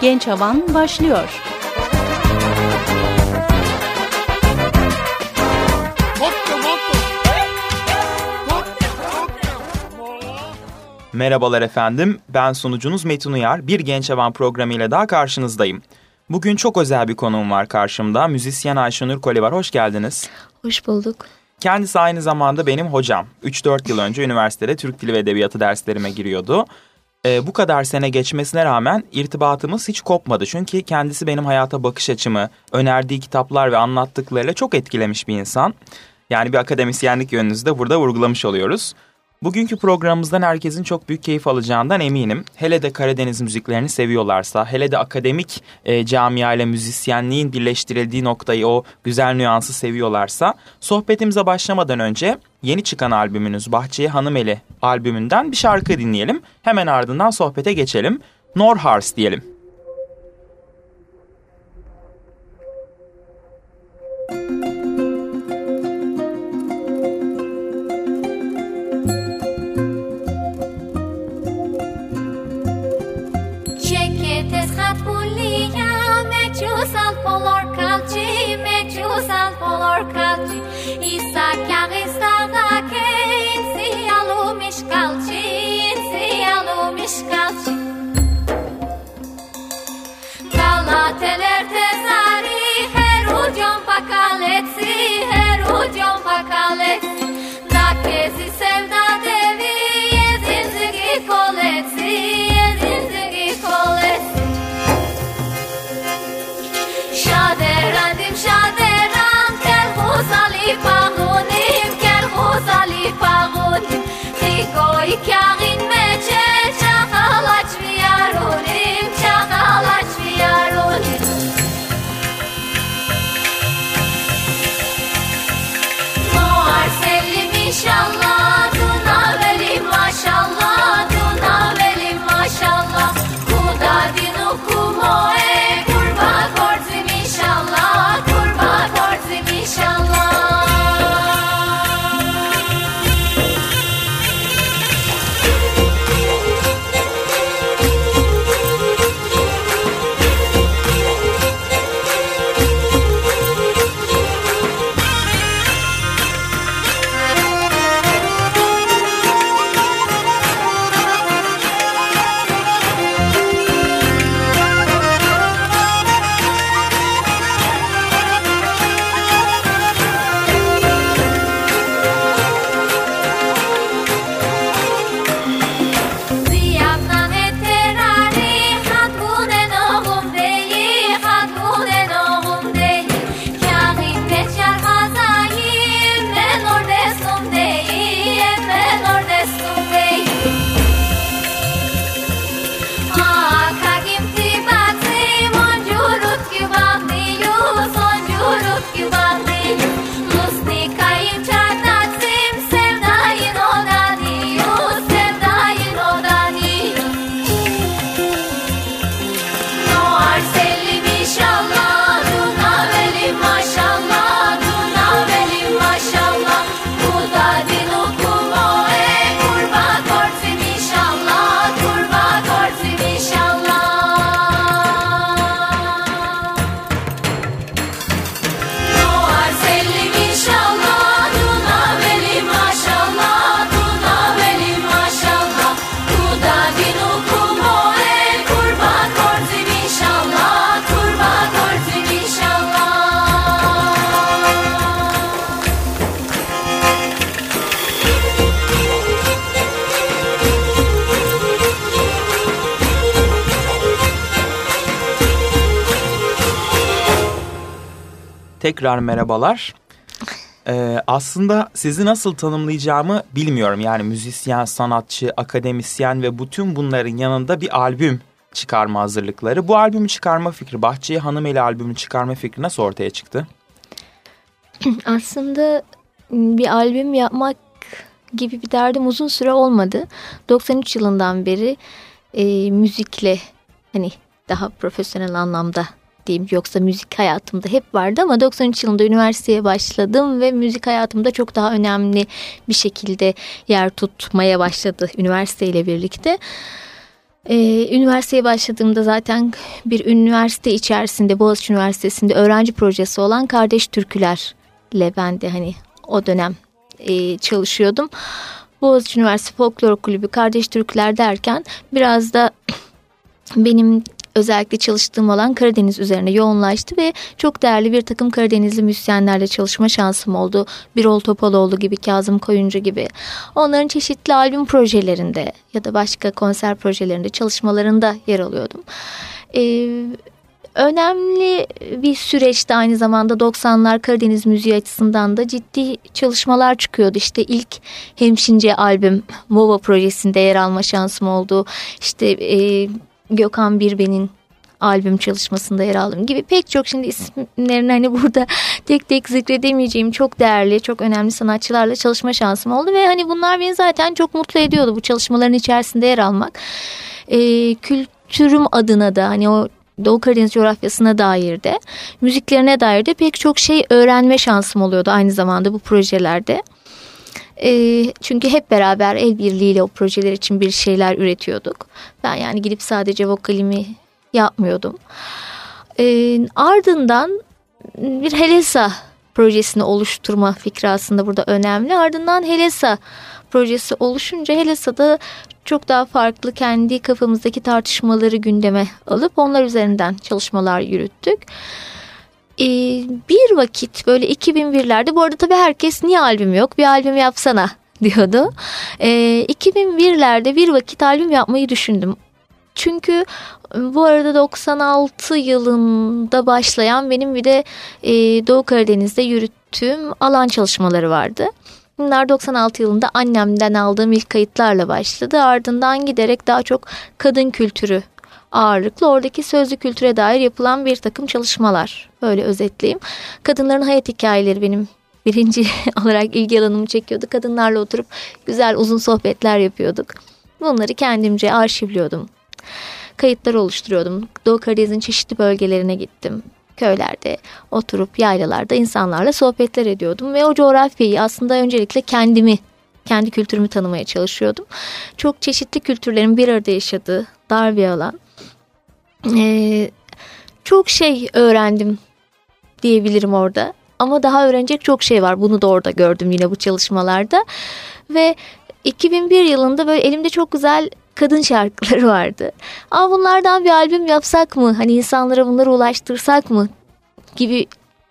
Genç Havan başlıyor. Merhabalar efendim, ben sunucunuz Metin Uyar. Bir Genç Havan programıyla daha karşınızdayım. Bugün çok özel bir konuğum var karşımda. Müzisyen Ayşenur Koli var. Hoş geldiniz. Hoş bulduk. Kendisi aynı zamanda benim hocam. 3-4 yıl önce üniversitede Türk Dili ve Edebiyatı derslerime giriyordu. Ee, bu kadar sene geçmesine rağmen irtibatımız hiç kopmadı. Çünkü kendisi benim hayata bakış açımı, önerdiği kitaplar ve anlattıklarıyla çok etkilemiş bir insan. Yani bir akademisyenlik yönünüzü de burada vurgulamış oluyoruz. Bugünkü programımızdan herkesin çok büyük keyif alacağından eminim. Hele de Karadeniz müziklerini seviyorlarsa, hele de akademik e, camia ile müzisyenliğin birleştirildiği noktayı, o güzel nüansı seviyorlarsa, sohbetimize başlamadan önce yeni çıkan albümünüz Bahçeye Hanımeli albümünden bir şarkı dinleyelim. Hemen ardından sohbete geçelim. Norhars diyelim. borcat Isa chiar istara che in zialo mișcalci In cala a Galatele Koruk yuvaları Tekrar merhabalar. Ee, aslında sizi nasıl tanımlayacağımı bilmiyorum. Yani müzisyen, sanatçı, akademisyen ve bütün bunların yanında bir albüm çıkarma hazırlıkları. Bu albümü çıkarma fikri, Bahçeye Hanımeli albümü çıkarma fikri nasıl ortaya çıktı? Aslında bir albüm yapmak gibi bir derdim uzun süre olmadı. 93 yılından beri e, müzikle hani daha profesyonel anlamda diyeyim. Yoksa müzik hayatımda hep vardı ama 93 yılında üniversiteye başladım ve müzik hayatımda çok daha önemli bir şekilde yer tutmaya başladı üniversiteyle birlikte. Ee, üniversiteye başladığımda zaten bir üniversite içerisinde Boğaziçi Üniversitesi'nde öğrenci projesi olan Kardeş Türküler'le ben de hani o dönem e, çalışıyordum. Boğaziçi Üniversitesi Folklor Kulübü Kardeş Türküler derken biraz da benim özellikle çalıştığım alan Karadeniz üzerine yoğunlaştı ve çok değerli bir takım Karadenizli müzisyenlerle çalışma şansım oldu. Birol Topaloğlu gibi, Kazım Koyuncu gibi. Onların çeşitli albüm projelerinde ya da başka konser projelerinde çalışmalarında yer alıyordum. Ee, önemli bir süreçte aynı zamanda 90'lar Karadeniz müziği açısından da ciddi çalışmalar çıkıyordu. İşte ilk Hemşince albüm Mova projesinde yer alma şansım oldu. İşte e, Gökhan Birben'in albüm çalışmasında yer aldım gibi pek çok şimdi isimlerini hani burada tek tek zikredemeyeceğim çok değerli çok önemli sanatçılarla çalışma şansım oldu ve hani bunlar beni zaten çok mutlu ediyordu bu çalışmaların içerisinde yer almak. Ee, kültürüm adına da hani o Doğu Karadeniz coğrafyasına dair de müziklerine dair de pek çok şey öğrenme şansım oluyordu aynı zamanda bu projelerde. E, çünkü hep beraber el birliğiyle o projeler için bir şeyler üretiyorduk. Ben yani gidip sadece vokalimi yapmıyordum. E, ardından bir Helesa projesini oluşturma fikri aslında burada önemli. Ardından Helesa projesi oluşunca Helesa'da çok daha farklı kendi kafamızdaki tartışmaları gündeme alıp onlar üzerinden çalışmalar yürüttük. Ee, bir vakit böyle 2001'lerde bu arada tabii herkes niye albüm yok bir albüm yapsana diyordu. Ee, 2001'lerde bir vakit albüm yapmayı düşündüm. Çünkü bu arada 96 yılında başlayan benim bir de e, Doğu Karadeniz'de yürüttüğüm alan çalışmaları vardı. Bunlar 96 yılında annemden aldığım ilk kayıtlarla başladı. Ardından giderek daha çok kadın kültürü ağırlıklı oradaki sözlü kültüre dair yapılan bir takım çalışmalar. Böyle özetleyeyim. Kadınların hayat hikayeleri benim birinci olarak ilgi alanımı çekiyordu. Kadınlarla oturup güzel uzun sohbetler yapıyorduk. Bunları kendimce arşivliyordum. Kayıtlar oluşturuyordum. Doğu Karadeniz'in çeşitli bölgelerine gittim köylerde oturup yaylalarda insanlarla sohbetler ediyordum ve o coğrafyayı aslında öncelikle kendimi kendi kültürümü tanımaya çalışıyordum. Çok çeşitli kültürlerin bir arada yaşadığı dar bir alan. Ee, çok şey öğrendim diyebilirim orada. Ama daha öğrenecek çok şey var. Bunu da orada gördüm yine bu çalışmalarda. Ve 2001 yılında böyle elimde çok güzel kadın şarkıları vardı. Ama bunlardan bir albüm yapsak mı? Hani insanlara bunları ulaştırsak mı? Gibi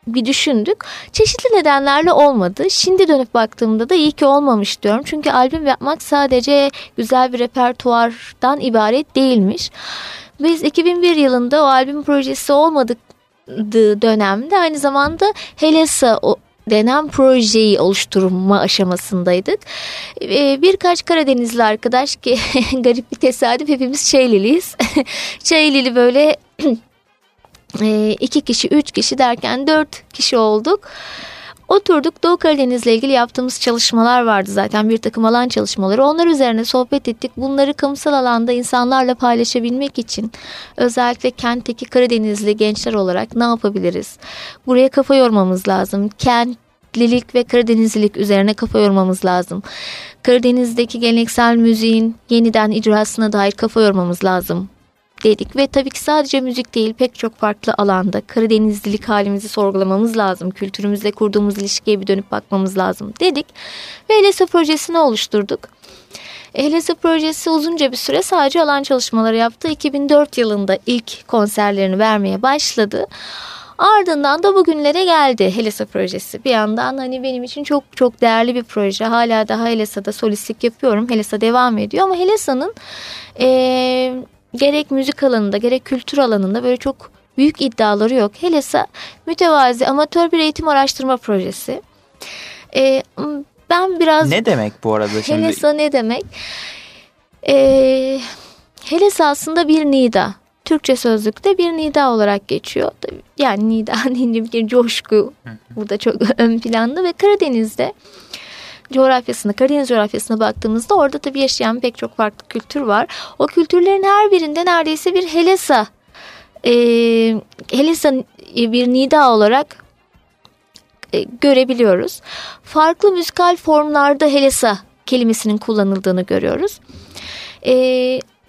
bir düşündük. Çeşitli nedenlerle olmadı. Şimdi dönüp baktığımda da iyi ki olmamış diyorum. Çünkü albüm yapmak sadece güzel bir repertuardan ibaret değilmiş. Biz 2001 yılında o albüm projesi olmadığı dönemde aynı zamanda Helesa denen projeyi oluşturma aşamasındaydık. Ee, birkaç Karadenizli arkadaş ki garip bir tesadüf hepimiz Çayliliyiz. Çaylili böyle e, iki kişi, üç kişi derken dört kişi olduk. Oturduk Doğu Karadeniz'le ilgili yaptığımız çalışmalar vardı zaten bir takım alan çalışmaları. Onlar üzerine sohbet ettik. Bunları kamusal alanda insanlarla paylaşabilmek için özellikle kentteki Karadenizli gençler olarak ne yapabiliriz? Buraya kafa yormamız lazım. Kentlilik ve Karadenizlilik üzerine kafa yormamız lazım. Karadeniz'deki geleneksel müziğin yeniden icrasına dair kafa yormamız lazım dedik ve tabii ki sadece müzik değil pek çok farklı alanda Karadenizlilik halimizi sorgulamamız lazım. Kültürümüzle kurduğumuz ilişkiye bir dönüp bakmamız lazım dedik ve LESA projesini oluşturduk. LESA projesi uzunca bir süre sadece alan çalışmaları yaptı. 2004 yılında ilk konserlerini vermeye başladı. Ardından da bugünlere geldi Helesa projesi. Bir yandan hani benim için çok çok değerli bir proje. Hala daha Helesa'da solistlik yapıyorum. Helesa devam ediyor ama Helesa'nın ee, gerek müzik alanında gerek kültür alanında böyle çok büyük iddiaları yok. Helesa mütevazi amatör bir eğitim araştırma projesi. Ee, ben biraz... Ne demek bu arada şimdi? Helesa ne demek? Ee, Helesa aslında bir nida. Türkçe sözlükte bir nida olarak geçiyor. Yani nida deyince bir coşku burada çok ön planda ve Karadeniz'de coğrafyasına, Karadeniz coğrafyasına baktığımızda orada tabii yaşayan pek çok farklı kültür var. O kültürlerin her birinde neredeyse bir Helesa, e, Helesa bir nida olarak e, görebiliyoruz. Farklı müzikal formlarda Helesa kelimesinin kullanıldığını görüyoruz. E,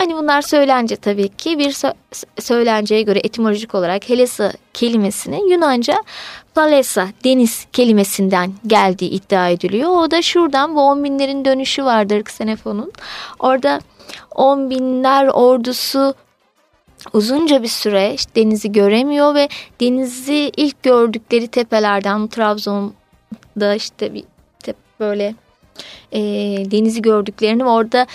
Hani bunlar söylence tabii ki bir sö- söylenceye göre etimolojik olarak Helesa kelimesinin Yunanca Thalessa deniz kelimesinden geldiği iddia ediliyor. O da şuradan bu on binlerin dönüşü vardır Xenofon'un. Orada on binler ordusu uzunca bir süre işte denizi göremiyor ve denizi ilk gördükleri tepelerden Trabzon'da işte bir tep böyle e, denizi gördüklerini orada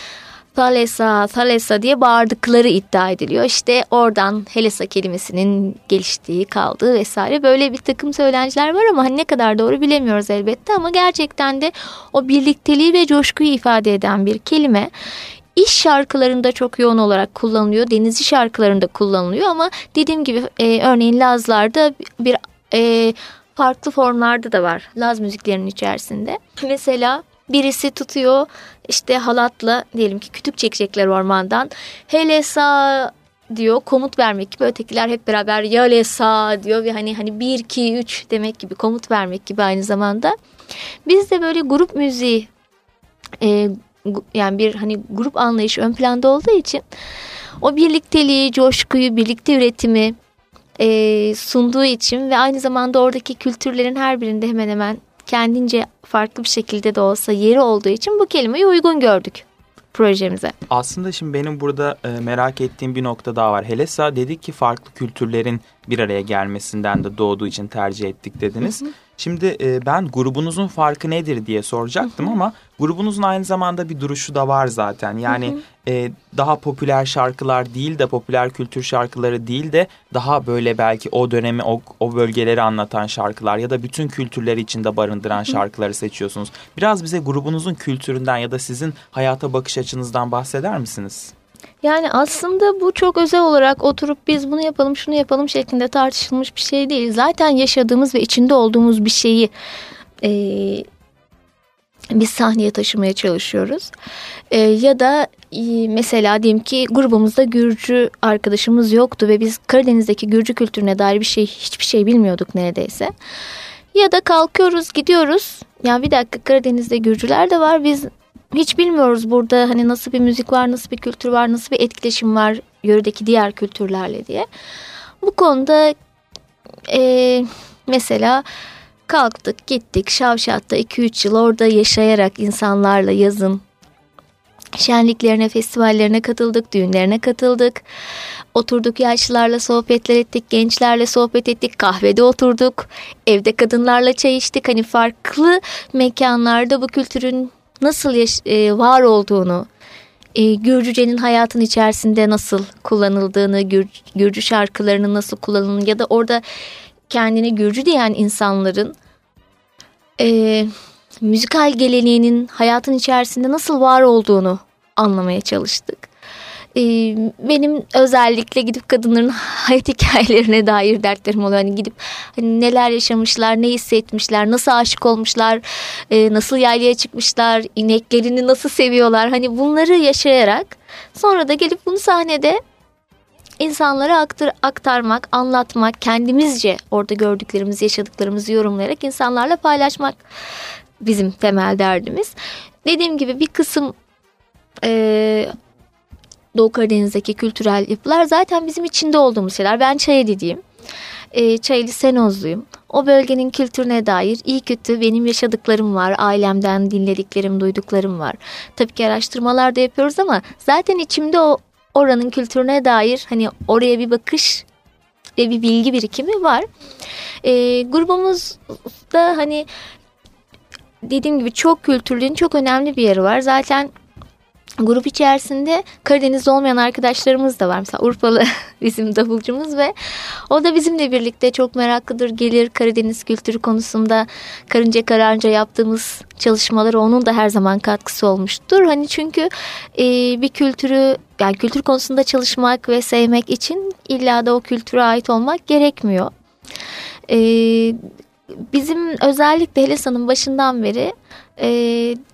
Thalessa, Thalessa diye bağırdıkları iddia ediliyor. İşte oradan Helesa kelimesinin geliştiği, kaldığı vesaire böyle bir takım söylentiler var ama hani ne kadar doğru bilemiyoruz elbette ama gerçekten de o birlikteliği ve coşkuyu ifade eden bir kelime. İş şarkılarında çok yoğun olarak kullanılıyor. Denizci şarkılarında kullanılıyor ama dediğim gibi e, örneğin Lazlarda bir e, farklı formlarda da var Laz müziklerinin içerisinde. Mesela birisi tutuyor işte halatla diyelim ki kütük çekecekler ormandan. Hele sağ diyor komut vermek gibi ötekiler hep beraber yale sağ diyor ve hani hani 1 2 3 demek gibi komut vermek gibi aynı zamanda. Biz de böyle grup müziği e, yani bir hani grup anlayışı ön planda olduğu için o birlikteliği, coşkuyu, birlikte üretimi e, sunduğu için ve aynı zamanda oradaki kültürlerin her birinde hemen hemen kendince farklı bir şekilde de olsa yeri olduğu için bu kelimeyi uygun gördük projemize. Aslında şimdi benim burada e, merak ettiğim bir nokta daha var. Helesa dedik ki farklı kültürlerin bir araya gelmesinden de doğduğu için tercih ettik dediniz. Hı hı. Şimdi e, ben grubunuzun farkı nedir diye soracaktım hı hı. ama grubunuzun aynı zamanda bir duruşu da var zaten. Yani hı hı. E, daha popüler şarkılar değil de popüler kültür şarkıları değil de daha böyle belki o dönemi o, o bölgeleri anlatan şarkılar ya da bütün kültürleri içinde barındıran hı hı. şarkıları seçiyorsunuz. Biraz bize grubunuzun kültüründen ya da sizin hayata bakış açınızdan bahseder misiniz? Yani aslında bu çok özel olarak oturup biz bunu yapalım şunu yapalım şeklinde tartışılmış bir şey değil. Zaten yaşadığımız ve içinde olduğumuz bir şeyi e, biz sahneye taşımaya çalışıyoruz. E, ya da e, mesela diyelim ki grubumuzda Gürcü arkadaşımız yoktu ve biz Karadeniz'deki Gürcü kültürüne dair bir şey hiçbir şey bilmiyorduk neredeyse. Ya da kalkıyoruz gidiyoruz. Ya bir dakika Karadeniz'de Gürcüler de var. Biz hiç bilmiyoruz burada hani nasıl bir müzik var, nasıl bir kültür var, nasıl bir etkileşim var yöredeki diğer kültürlerle diye. Bu konuda e, mesela kalktık gittik Şavşat'ta 2-3 yıl orada yaşayarak insanlarla yazın şenliklerine, festivallerine katıldık, düğünlerine katıldık. Oturduk yaşlılarla sohbetler ettik, gençlerle sohbet ettik, kahvede oturduk, evde kadınlarla çay içtik. Hani farklı mekanlarda bu kültürün nasıl e, var olduğunu, e, Gürcüce'nin hayatın içerisinde nasıl kullanıldığını, Gür- Gürcü şarkılarının nasıl kullanıldığını ya da orada kendini Gürcü diyen insanların e, müzikal geleneğinin hayatın içerisinde nasıl var olduğunu anlamaya çalıştık. Ee, benim özellikle gidip kadınların hayat hikayelerine dair dertlerim oluyor. Hani gidip hani neler yaşamışlar, ne hissetmişler, nasıl aşık olmuşlar, e, nasıl yaylaya çıkmışlar, ineklerini nasıl seviyorlar. Hani bunları yaşayarak sonra da gelip bunu sahnede insanlara aktar, aktarmak, anlatmak, kendimizce orada gördüklerimizi, yaşadıklarımızı yorumlayarak insanlarla paylaşmak bizim temel derdimiz. Dediğim gibi bir kısım e, Doğu Karadeniz'deki kültürel yapılar zaten bizim içinde olduğumuz şeyler. Ben Çayeli'diyim. E, Çayeli Senozluyum. O bölgenin kültürüne dair iyi kötü benim yaşadıklarım var. Ailemden dinlediklerim, duyduklarım var. Tabii ki araştırmalar da yapıyoruz ama zaten içimde o oranın kültürüne dair hani oraya bir bakış ve bir bilgi birikimi var. E, grubumuzda hani dediğim gibi çok kültürlüğün çok önemli bir yeri var. Zaten grup içerisinde Karadeniz'de olmayan arkadaşlarımız da var. Mesela Urfalı bizim davulcumuz ve o da bizimle birlikte çok meraklıdır. Gelir Karadeniz kültürü konusunda karınca kararınca yaptığımız çalışmaları onun da her zaman katkısı olmuştur. Hani çünkü e, bir kültürü yani kültür konusunda çalışmak ve sevmek için illa da o kültüre ait olmak gerekmiyor. E, bizim özellikle Helisa'nın başından beri e,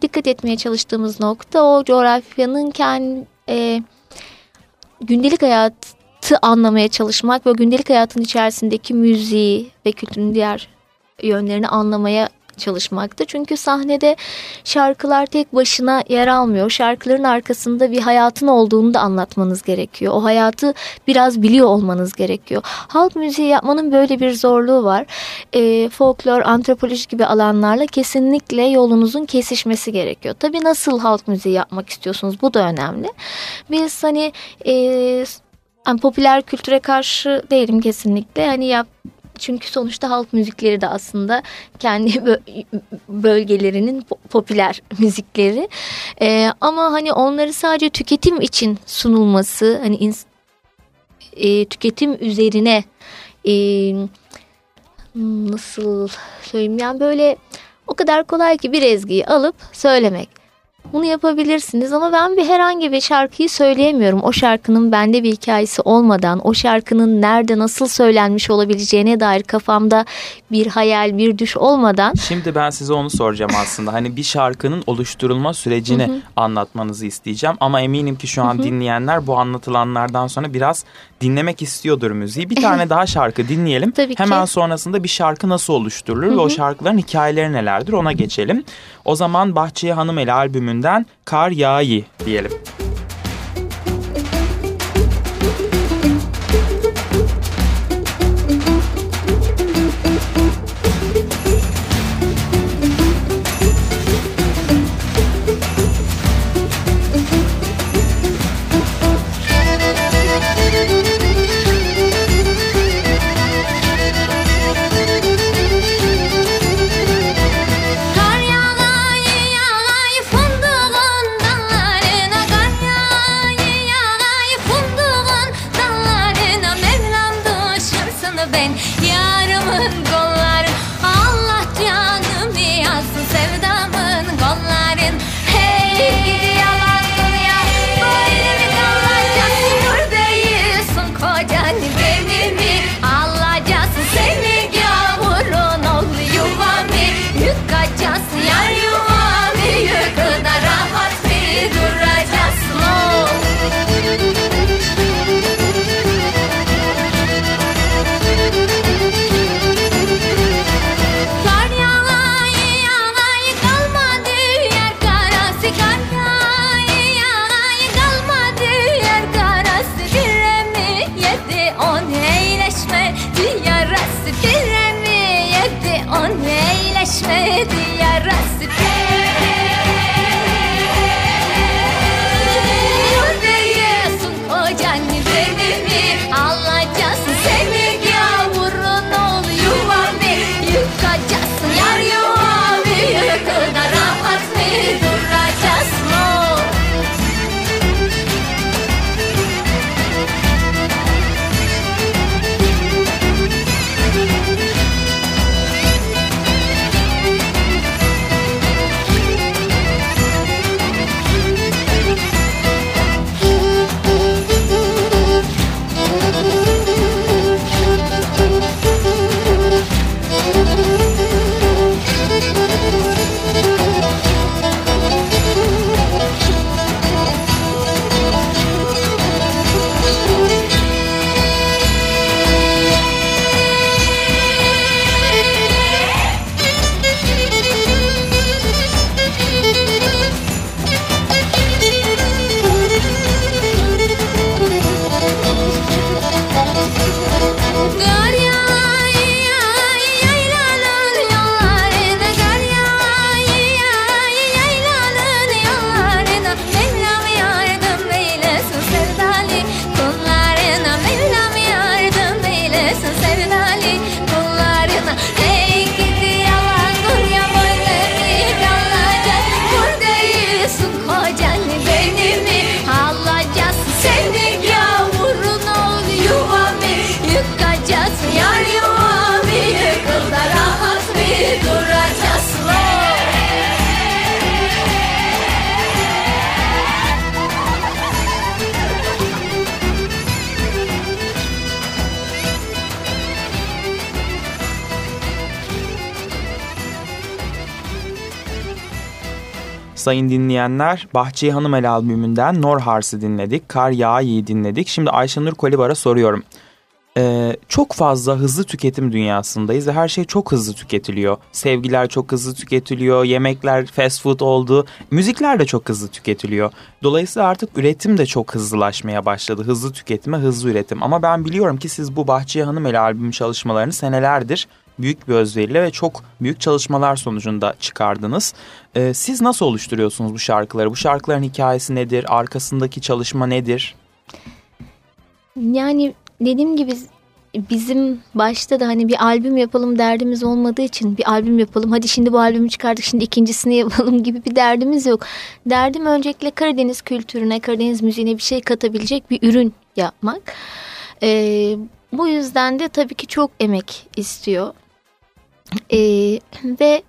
dikkat etmeye çalıştığımız nokta o coğrafyanın kendi e, gündelik hayatı anlamaya çalışmak ve gündelik hayatın içerisindeki müziği ve kültürün diğer yönlerini anlamaya çalışmakta. Çünkü sahnede şarkılar tek başına yer almıyor. Şarkıların arkasında bir hayatın olduğunu da anlatmanız gerekiyor. O hayatı biraz biliyor olmanız gerekiyor. Halk müziği yapmanın böyle bir zorluğu var. E, folklor, antropoloji gibi alanlarla kesinlikle yolunuzun kesişmesi gerekiyor. Tabii nasıl halk müziği yapmak istiyorsunuz bu da önemli. Biz hani e, yani popüler kültüre karşı değilim kesinlikle. Hani yap çünkü sonuçta halk müzikleri de aslında kendi bölgelerinin popüler müzikleri. Ee, ama hani onları sadece tüketim için sunulması, hani e, tüketim üzerine e, nasıl söyleyeyim yani böyle o kadar kolay ki bir ezgiyi alıp söylemek. Bunu yapabilirsiniz ama ben bir herhangi bir şarkıyı söyleyemiyorum. O şarkının bende bir hikayesi olmadan, o şarkının nerede nasıl söylenmiş olabileceğine dair kafamda bir hayal, bir düş olmadan. Şimdi ben size onu soracağım aslında. Hani bir şarkının oluşturulma sürecini hı hı. anlatmanızı isteyeceğim ama eminim ki şu an hı hı. dinleyenler bu anlatılanlardan sonra biraz dinlemek istiyordur müziği. Bir tane daha şarkı dinleyelim. Tabii Hemen ki. sonrasında bir şarkı nasıl oluşturulur hı hı. ve o şarkıların hikayeleri nelerdir ona geçelim. O zaman Bahçeye Hanım Eli albümünden Kar Yağıyı diyelim. Sayın dinleyenler Bahçeyi Hanımel albümünden Nor Hars'ı dinledik. Kar Yağı'yı dinledik. Şimdi Ayşenur Kolibar'a soruyorum. Ee, çok fazla hızlı tüketim dünyasındayız ve her şey çok hızlı tüketiliyor. Sevgiler çok hızlı tüketiliyor, yemekler fast food oldu, müzikler de çok hızlı tüketiliyor. Dolayısıyla artık üretim de çok hızlılaşmaya başladı. Hızlı tüketime hızlı üretim. Ama ben biliyorum ki siz bu Bahçeye Hanım ile albüm çalışmalarını senelerdir büyük bir özveriyle ve çok büyük çalışmalar sonucunda çıkardınız. Ee, siz nasıl oluşturuyorsunuz bu şarkıları? Bu şarkıların hikayesi nedir? Arkasındaki çalışma nedir? Yani dediğim gibi bizim başta da hani bir albüm yapalım derdimiz olmadığı için bir albüm yapalım. Hadi şimdi bu albümü çıkardık şimdi ikincisini yapalım gibi bir derdimiz yok. Derdim öncelikle Karadeniz kültürüne, Karadeniz müziğine bir şey katabilecek bir ürün yapmak. Ee, bu yüzden de tabii ki çok emek istiyor. Ee, ve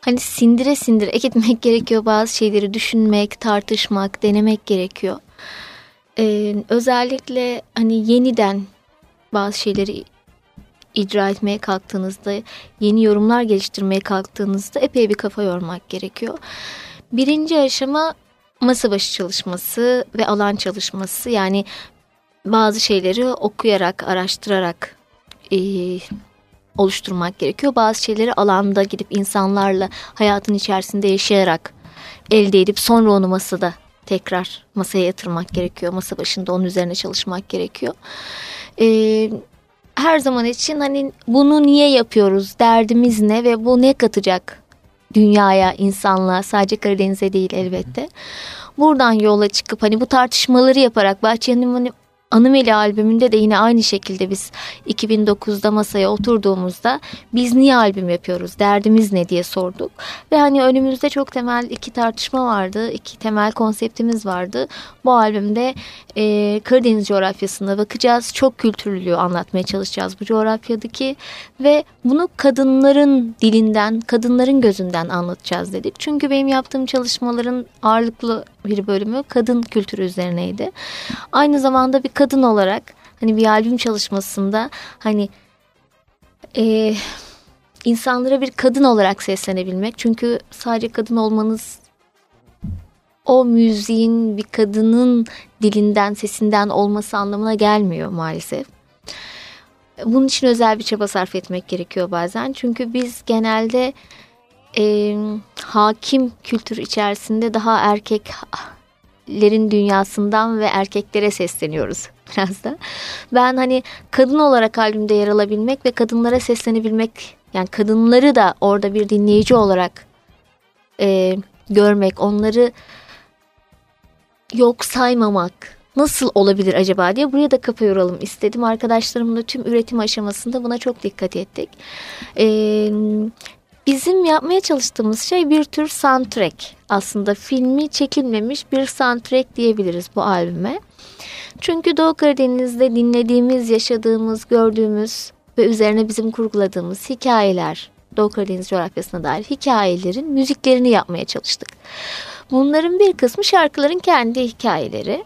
hani sindire sindire ekitmek gerekiyor bazı şeyleri düşünmek, tartışmak, denemek gerekiyor. Ee, özellikle hani yeniden bazı şeyleri icra etmeye kalktığınızda, yeni yorumlar geliştirmeye kalktığınızda epey bir kafa yormak gerekiyor. Birinci aşama masa başı çalışması ve alan çalışması. Yani bazı şeyleri okuyarak, araştırarak e, oluşturmak gerekiyor. Bazı şeyleri alanda gidip insanlarla hayatın içerisinde yaşayarak elde edip sonra onu masada tekrar masaya yatırmak gerekiyor. Masa başında onun üzerine çalışmak gerekiyor. Ee, her zaman için hani bunu niye yapıyoruz, derdimiz ne ve bu ne katacak dünyaya, insanlığa sadece Karadeniz'e değil elbette. Buradan yola çıkıp hani bu tartışmaları yaparak Bahçe'nin hani Anımeli albümünde de yine aynı şekilde biz 2009'da masaya oturduğumuzda biz niye albüm yapıyoruz, derdimiz ne diye sorduk. Ve hani önümüzde çok temel iki tartışma vardı, iki temel konseptimiz vardı. Bu albümde e, Karadeniz coğrafyasına bakacağız, çok kültürlülüğü anlatmaya çalışacağız bu coğrafyadaki ve bunu kadınların dilinden, kadınların gözünden anlatacağız dedik. Çünkü benim yaptığım çalışmaların ağırlıklı bir bölümü kadın kültürü üzerineydi. Aynı zamanda bir kadın olarak hani bir albüm çalışmasında hani e, insanlara bir kadın olarak seslenebilmek. Çünkü sadece kadın olmanız o müziğin bir kadının dilinden, sesinden olması anlamına gelmiyor maalesef. Bunun için özel bir çaba sarf etmek gerekiyor bazen. Çünkü biz genelde e, hakim kültür içerisinde daha erkeklerin dünyasından ve erkeklere sesleniyoruz biraz da. Ben hani kadın olarak albümde yer alabilmek ve kadınlara seslenebilmek yani kadınları da orada bir dinleyici olarak e, görmek, onları yok saymamak nasıl olabilir acaba diye buraya da kafa yoralım istedim. Arkadaşlarımla tüm üretim aşamasında buna çok dikkat ettik. Ee, Bizim yapmaya çalıştığımız şey bir tür soundtrack. Aslında filmi çekilmemiş bir soundtrack diyebiliriz bu albüme. Çünkü Doğu Karadeniz'de dinlediğimiz, yaşadığımız, gördüğümüz ve üzerine bizim kurguladığımız hikayeler, Doğu Karadeniz coğrafyasına dair hikayelerin müziklerini yapmaya çalıştık. Bunların bir kısmı şarkıların kendi hikayeleri.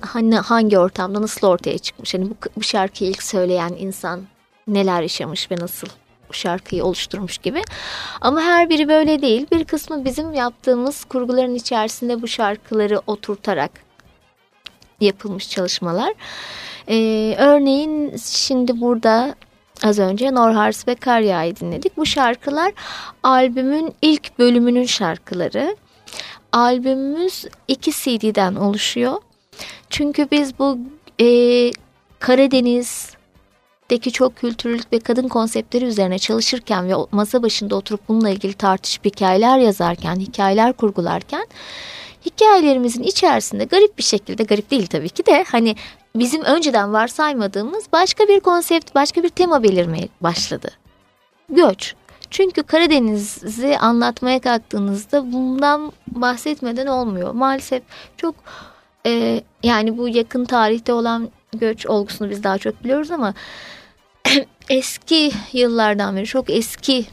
Hani hangi ortamda nasıl ortaya çıkmış? Hani bu, bu şarkıyı ilk söyleyen insan neler yaşamış ve nasıl şarkıyı oluşturmuş gibi. Ama her biri böyle değil. Bir kısmı bizim yaptığımız kurguların içerisinde bu şarkıları oturtarak yapılmış çalışmalar. Ee, örneğin şimdi burada az önce Norhars ve Karya'yı dinledik. Bu şarkılar albümün ilk bölümünün şarkıları. Albümümüz iki CD'den oluşuyor. Çünkü biz bu e, Karadeniz, çok kültürlülük ve kadın konseptleri üzerine çalışırken ve masa başında oturup bununla ilgili tartışıp hikayeler yazarken, hikayeler kurgularken hikayelerimizin içerisinde garip bir şekilde, garip değil tabii ki de hani bizim önceden varsaymadığımız başka bir konsept, başka bir tema belirmeye başladı. Göç. Çünkü Karadeniz'i anlatmaya kalktığınızda bundan bahsetmeden olmuyor. Maalesef çok e, yani bu yakın tarihte olan göç olgusunu biz daha çok biliyoruz ama eski yıllardan beri çok eski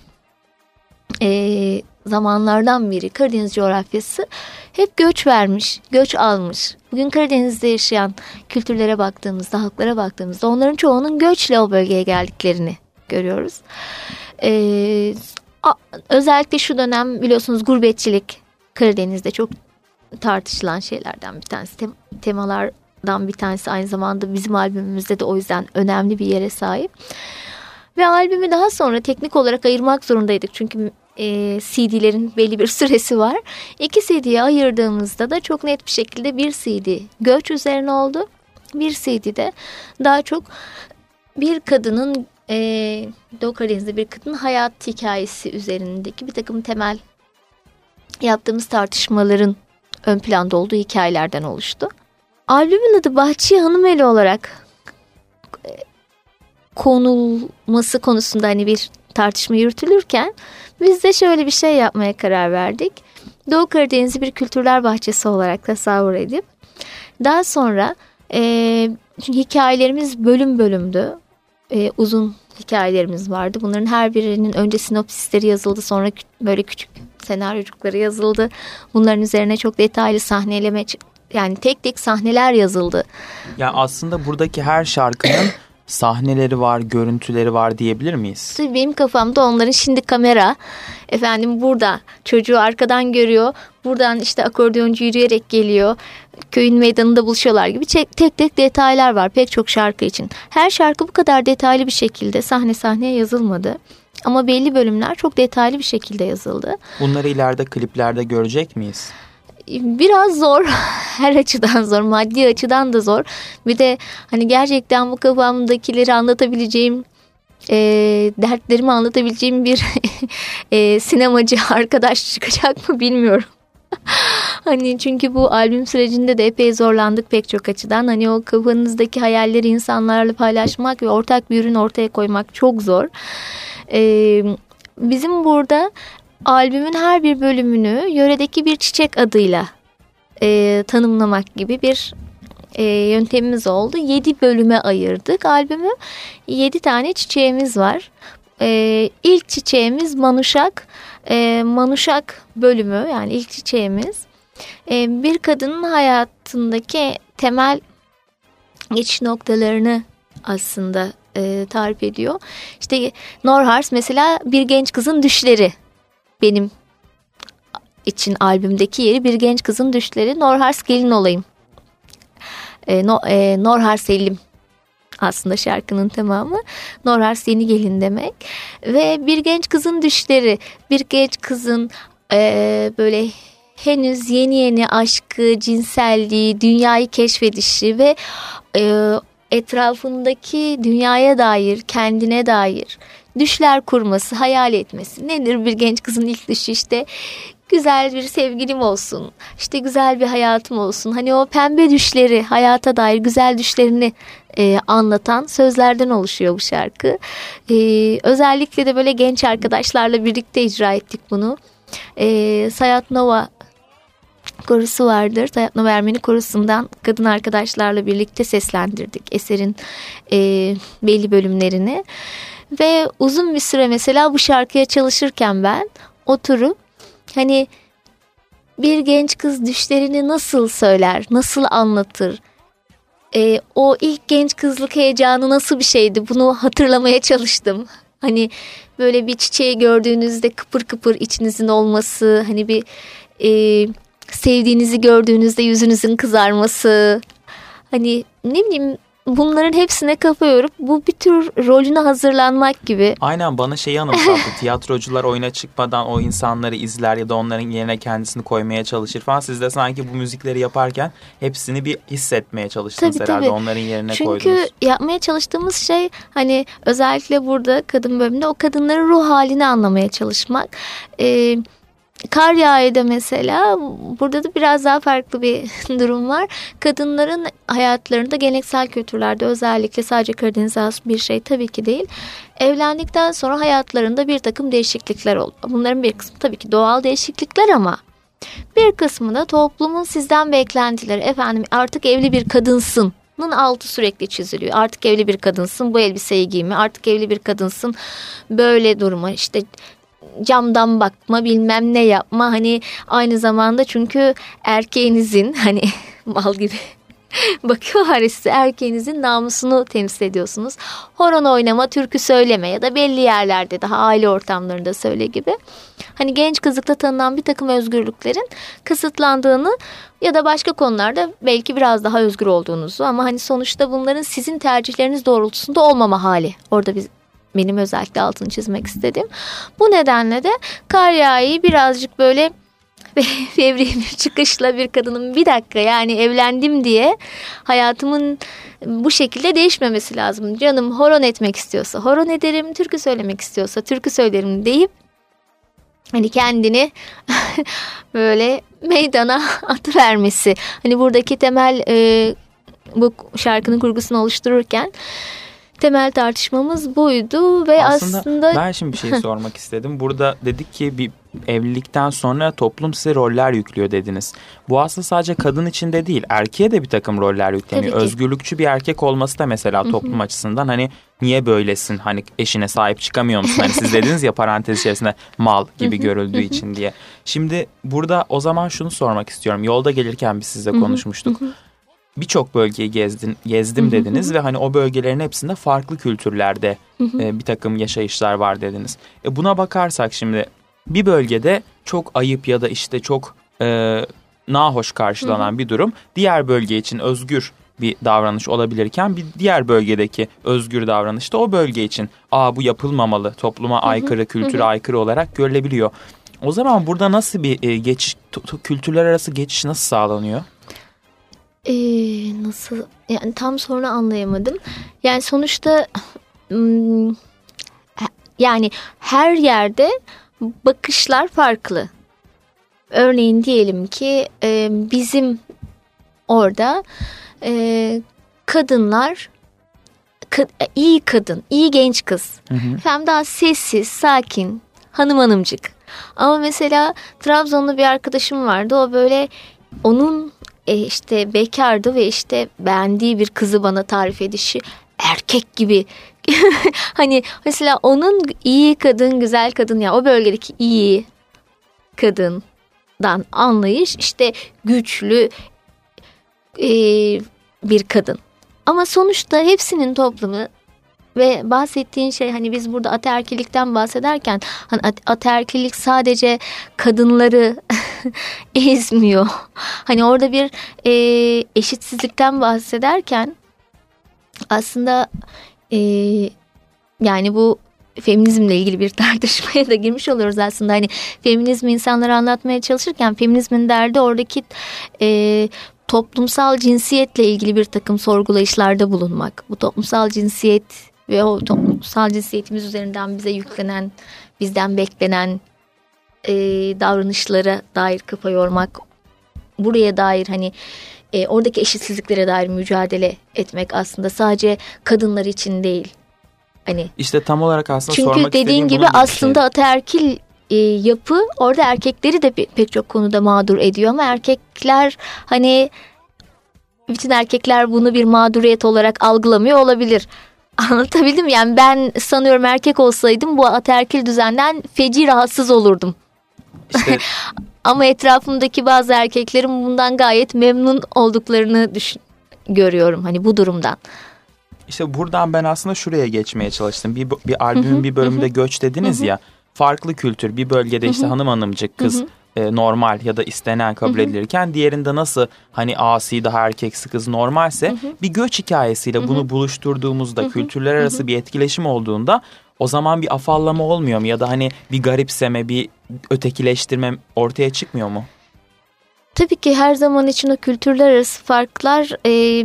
e, zamanlardan beri Karadeniz coğrafyası hep göç vermiş, göç almış. Bugün Karadeniz'de yaşayan kültürlere baktığımızda, halklara baktığımızda onların çoğunun göçle o bölgeye geldiklerini görüyoruz. Ee, özellikle şu dönem biliyorsunuz gurbetçilik Karadeniz'de çok tartışılan şeylerden bir tanesi. Tem temalar bir tanesi aynı zamanda bizim albümümüzde de o yüzden önemli bir yere sahip. Ve albümü daha sonra teknik olarak ayırmak zorundaydık. Çünkü e, CD'lerin belli bir süresi var. İki CD'ye ayırdığımızda da çok net bir şekilde bir CD göç üzerine oldu. Bir CD'de daha çok bir kadının e, Doğu Karadeniz'de bir kadının hayat hikayesi üzerindeki bir takım temel yaptığımız tartışmaların ön planda olduğu hikayelerden oluştu. Albümün adı Bahçe Hanımeli olarak e, konulması konusunda hani bir tartışma yürütülürken biz de şöyle bir şey yapmaya karar verdik. Doğu Karadeniz'i bir kültürler bahçesi olarak tasavvur edip daha sonra e, hikayelerimiz bölüm bölümdü. E, uzun hikayelerimiz vardı. Bunların her birinin önce sinopsisleri yazıldı sonra böyle küçük senaryocukları yazıldı. Bunların üzerine çok detaylı sahneleme yani tek tek sahneler yazıldı. Ya aslında buradaki her şarkının sahneleri var, görüntüleri var diyebilir miyiz? Tabii benim kafamda onların şimdi kamera efendim burada çocuğu arkadan görüyor. Buradan işte akordeoncu yürüyerek geliyor. Köyün meydanında buluşuyorlar gibi tek tek detaylar var pek çok şarkı için. Her şarkı bu kadar detaylı bir şekilde sahne sahneye yazılmadı. Ama belli bölümler çok detaylı bir şekilde yazıldı. Bunları ileride kliplerde görecek miyiz? Biraz zor her açıdan zor maddi açıdan da zor bir de hani gerçekten bu kafamdakileri anlatabileceğim e, dertlerimi anlatabileceğim bir e, sinemacı arkadaş çıkacak mı bilmiyorum. hani çünkü bu albüm sürecinde de epey zorlandık pek çok açıdan. Hani o kafanızdaki hayalleri insanlarla paylaşmak ve ortak bir ürün ortaya koymak çok zor. Ee, bizim burada albümün her bir bölümünü yöredeki bir çiçek adıyla e, tanımlamak gibi bir e, yöntemimiz oldu. Yedi bölüme ayırdık albümü. Yedi tane çiçeğimiz var. E, ilk çiçeğimiz Manuşak. E, Manuşak bölümü yani ilk çiçeğimiz e, bir kadının hayatındaki temel geçiş noktalarını aslında e, tarif ediyor. İşte Norhars mesela bir genç kızın düşleri benim için albümdeki yeri bir genç kızın düşleri Norhars gelin olayım. E, no, e, Norhars Selim aslında şarkının tamamı. Norhars yeni gelin demek. Ve bir genç kızın düşleri, bir genç kızın e, böyle henüz yeni yeni aşkı, cinselliği, dünyayı keşfedişi ve e, etrafındaki dünyaya dair, kendine dair düşler kurması, hayal etmesi. Nedir bir genç kızın ilk düşü işte güzel bir sevgilim olsun, işte güzel bir hayatım olsun. Hani o pembe düşleri, hayata dair güzel düşlerini e, anlatan sözlerden oluşuyor bu şarkı. E, özellikle de böyle genç arkadaşlarla birlikte icra ettik bunu. E, Sayat Nova korusu vardır. Sayat Nova Ermeni korusundan kadın arkadaşlarla birlikte seslendirdik eserin e, belli bölümlerini. Ve uzun bir süre mesela bu şarkıya çalışırken ben oturup hani bir genç kız düşlerini nasıl söyler, nasıl anlatır? E, o ilk genç kızlık heyecanı nasıl bir şeydi? Bunu hatırlamaya çalıştım. Hani böyle bir çiçeği gördüğünüzde kıpır kıpır içinizin olması, hani bir e, sevdiğinizi gördüğünüzde yüzünüzün kızarması, hani ne bileyim bunların hepsine kafa yorup bu bir tür rolüne hazırlanmak gibi. Aynen bana şeyi anımsattı. Tiyatrocular oyuna çıkmadan o insanları izler ya da onların yerine kendisini koymaya çalışır falan. Siz de sanki bu müzikleri yaparken hepsini bir hissetmeye çalıştınız tabii, herhalde. Tabii. Onların yerine Çünkü koydunuz. Çünkü yapmaya çalıştığımız şey hani özellikle burada kadın bölümünde o kadınların ruh halini anlamaya çalışmak. Ee, Kar Yağı'da mesela burada da biraz daha farklı bir durum var. Kadınların hayatlarında geleneksel kültürlerde özellikle sadece Karadeniz'e has bir şey tabii ki değil. Evlendikten sonra hayatlarında bir takım değişiklikler oldu. Bunların bir kısmı tabii ki doğal değişiklikler ama bir kısmı da toplumun sizden beklentileri. Efendim artık evli bir kadınsın altı sürekli çiziliyor. Artık evli bir kadınsın bu elbiseyi giyme. Artık evli bir kadınsın böyle durma. İşte camdan bakma bilmem ne yapma hani aynı zamanda çünkü erkeğinizin hani mal gibi bakıyorlar size erkeğinizin namusunu temsil ediyorsunuz. Horon oynama, türkü söyleme ya da belli yerlerde daha aile ortamlarında söyle gibi. Hani genç kızlıkta tanınan bir takım özgürlüklerin kısıtlandığını ya da başka konularda belki biraz daha özgür olduğunuzu ama hani sonuçta bunların sizin tercihleriniz doğrultusunda olmama hali. Orada biz benim özellikle altını çizmek istedim. Bu nedenle de Karya'yı birazcık böyle fevri bir çıkışla bir kadının bir dakika yani evlendim diye hayatımın bu şekilde değişmemesi lazım. Canım horon etmek istiyorsa horon ederim, türkü söylemek istiyorsa türkü söylerim deyip hani kendini böyle meydana atıvermesi. Hani buradaki temel e, bu şarkının kurgusunu oluştururken temel tartışmamız buydu ve aslında, aslında... ben şimdi bir şey sormak istedim. Burada dedik ki bir evlilikten sonra toplum size roller yüklüyor dediniz. Bu aslında sadece kadın için de değil erkeğe de bir takım roller yükleniyor. Özgürlükçü bir erkek olması da mesela toplum açısından hani niye böylesin hani eşine sahip çıkamıyor musun? Hani siz dediniz ya parantez içerisinde mal gibi görüldüğü için diye. Şimdi burada o zaman şunu sormak istiyorum. Yolda gelirken biz sizle konuşmuştuk birçok bölgeyi gezdin, gezdim dediniz ve hani o bölgelerin hepsinde farklı kültürlerde e, bir takım yaşayışlar var dediniz. E buna bakarsak şimdi bir bölgede çok ayıp ya da işte çok e, nahoş karşılanan bir durum diğer bölge için özgür bir davranış olabilirken bir diğer bölgedeki özgür davranış da o bölge için aa bu yapılmamalı topluma aykırı kültüre aykırı olarak görülebiliyor. O zaman burada nasıl bir e, geçiş kültürler arası geçiş nasıl sağlanıyor? Ee, nasıl yani tam sonra anlayamadım. Yani sonuçta yani her yerde bakışlar farklı. Örneğin diyelim ki e, bizim orada e, kadınlar iyi kadın, iyi genç kız. Hı hı. Hem daha sessiz, sakin, hanım hanımcık. Ama mesela Trabzonlu bir arkadaşım vardı. O böyle onun e, işte bekardı ve işte beğendiği bir kızı bana tarif edişi erkek gibi. hani mesela onun iyi kadın, güzel kadın ya o bölgedeki iyi kadından anlayış işte güçlü e, bir kadın. Ama sonuçta hepsinin toplumu ve bahsettiğin şey hani biz burada ataerkilikten bahsederken hani ataerkilik sadece kadınları ezmiyor. Hani orada bir e, eşitsizlikten bahsederken aslında e, yani bu feminizmle ilgili bir tartışmaya da girmiş oluyoruz aslında. Hani feminizmi insanlara anlatmaya çalışırken feminizmin derdi oradaki e, toplumsal cinsiyetle ilgili bir takım sorgulayışlarda bulunmak. Bu toplumsal cinsiyet ve o toplumsal cinsiyetimiz üzerinden bize yüklenen, bizden beklenen e, davranışlara dair kafa yormak, buraya dair hani e, oradaki eşitsizliklere dair mücadele etmek aslında sadece kadınlar için değil. Hani işte tam olarak aslında çünkü sormak dediğin gibi aslında şey. ataerkil e, yapı orada erkekleri de pek çok konuda mağdur ediyor ama erkekler hani bütün erkekler bunu bir mağduriyet olarak algılamıyor olabilir. Anlatabildim yani ben sanıyorum erkek olsaydım bu ataerkil düzenden feci rahatsız olurdum. İşte... Ama etrafımdaki bazı erkeklerin bundan gayet memnun olduklarını düşün görüyorum hani bu durumdan. İşte buradan ben aslında şuraya geçmeye çalıştım. Bir, bir albümün bir bölümünde göç dediniz ya. Farklı kültür bir bölgede işte hanım hanımcık kız e, normal ya da istenen kabul edilirken diğerinde nasıl hani asi daha erkeksi kız normalse bir göç hikayesiyle bunu buluşturduğumuzda kültürler arası bir etkileşim olduğunda o zaman bir afallama olmuyor mu ya da hani bir garipseme bir ötekileştirme ortaya çıkmıyor mu? Tabii ki her zaman için o kültürler arası farklar e,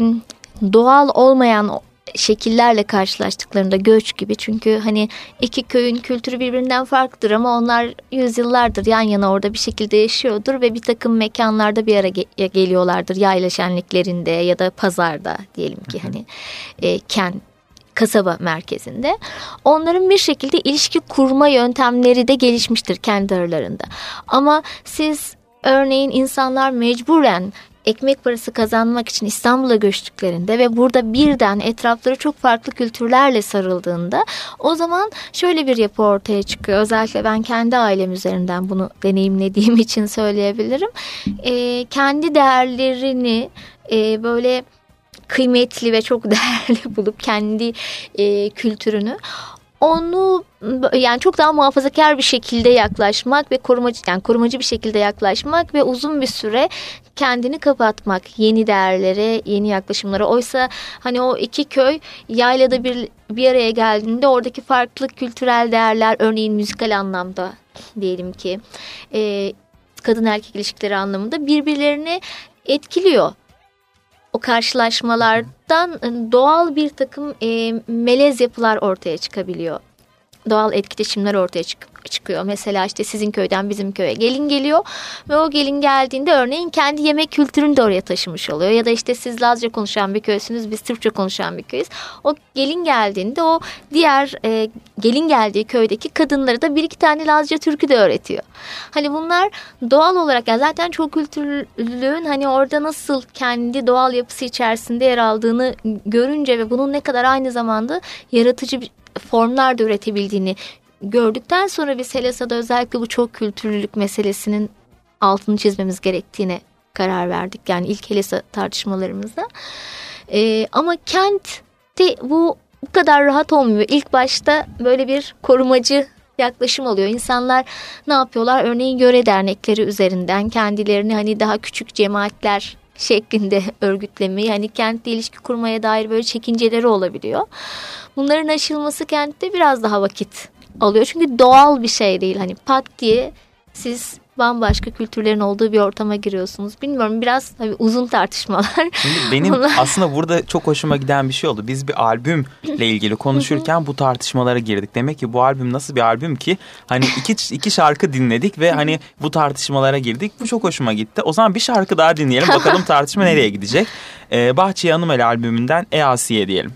doğal olmayan şekillerle karşılaştıklarında göç gibi. Çünkü hani iki köyün kültürü birbirinden farklıdır ama onlar yüzyıllardır yan yana orada bir şekilde yaşıyordur ve bir takım mekanlarda bir araya geliyorlardır. Yayla şenliklerinde ya da pazarda diyelim ki hani e, kent kasaba merkezinde. Onların bir şekilde ilişki kurma yöntemleri de gelişmiştir kendi aralarında. Ama siz örneğin insanlar mecburen ekmek parası kazanmak için İstanbul'a göçtüklerinde ve burada birden etrafları çok farklı kültürlerle sarıldığında o zaman şöyle bir yapı ortaya çıkıyor. Özellikle ben kendi ailem üzerinden bunu deneyimlediğim için söyleyebilirim. E, kendi değerlerini e, böyle kıymetli ve çok değerli bulup kendi e, kültürünü onu yani çok daha muhafazakar bir şekilde yaklaşmak ve korumacı yani korumacı bir şekilde yaklaşmak ve uzun bir süre kendini kapatmak yeni değerlere, yeni yaklaşımlara. Oysa hani o iki köy yaylada bir bir araya geldiğinde oradaki farklı kültürel değerler örneğin müzikal anlamda diyelim ki e, kadın erkek ilişkileri anlamında birbirlerini etkiliyor o karşılaşmalardan e, doğal bir takım e, melez yapılar ortaya çıkabiliyor. Doğal etkileşimler ortaya çık çıkıyor. Mesela işte sizin köyden bizim köye gelin geliyor ve o gelin geldiğinde örneğin kendi yemek kültürünü de oraya taşımış oluyor. Ya da işte siz Lazca konuşan bir köysünüz biz Türkçe konuşan bir köyüz. O gelin geldiğinde o diğer e, gelin geldiği köydeki kadınları da bir iki tane Lazca türkü de öğretiyor. Hani bunlar doğal olarak yani zaten çok kültürlülüğün hani orada nasıl kendi doğal yapısı içerisinde yer aldığını görünce ve bunun ne kadar aynı zamanda yaratıcı bir formlar da üretebildiğini gördükten sonra biz Helesa'da özellikle bu çok kültürlülük meselesinin altını çizmemiz gerektiğine karar verdik. Yani ilk Helesa tartışmalarımızda. Ee, ama kent de bu bu kadar rahat olmuyor. İlk başta böyle bir korumacı yaklaşım oluyor. İnsanlar ne yapıyorlar? Örneğin göre dernekleri üzerinden kendilerini hani daha küçük cemaatler şeklinde örgütlemeyi hani kentle ilişki kurmaya dair böyle çekinceleri olabiliyor. Bunların aşılması kentte biraz daha vakit alıyor. Çünkü doğal bir şey değil. Hani pat diye siz bambaşka kültürlerin olduğu bir ortama giriyorsunuz. Bilmiyorum biraz tabii uzun tartışmalar. Şimdi benim aslında burada çok hoşuma giden bir şey oldu. Biz bir albümle ilgili konuşurken bu tartışmalara girdik. Demek ki bu albüm nasıl bir albüm ki hani iki iki şarkı dinledik ve hani bu tartışmalara girdik. Bu çok hoşuma gitti. O zaman bir şarkı daha dinleyelim. Bakalım tartışma nereye gidecek. Ee, Bahçe Hanımel albümünden E Asiye diyelim.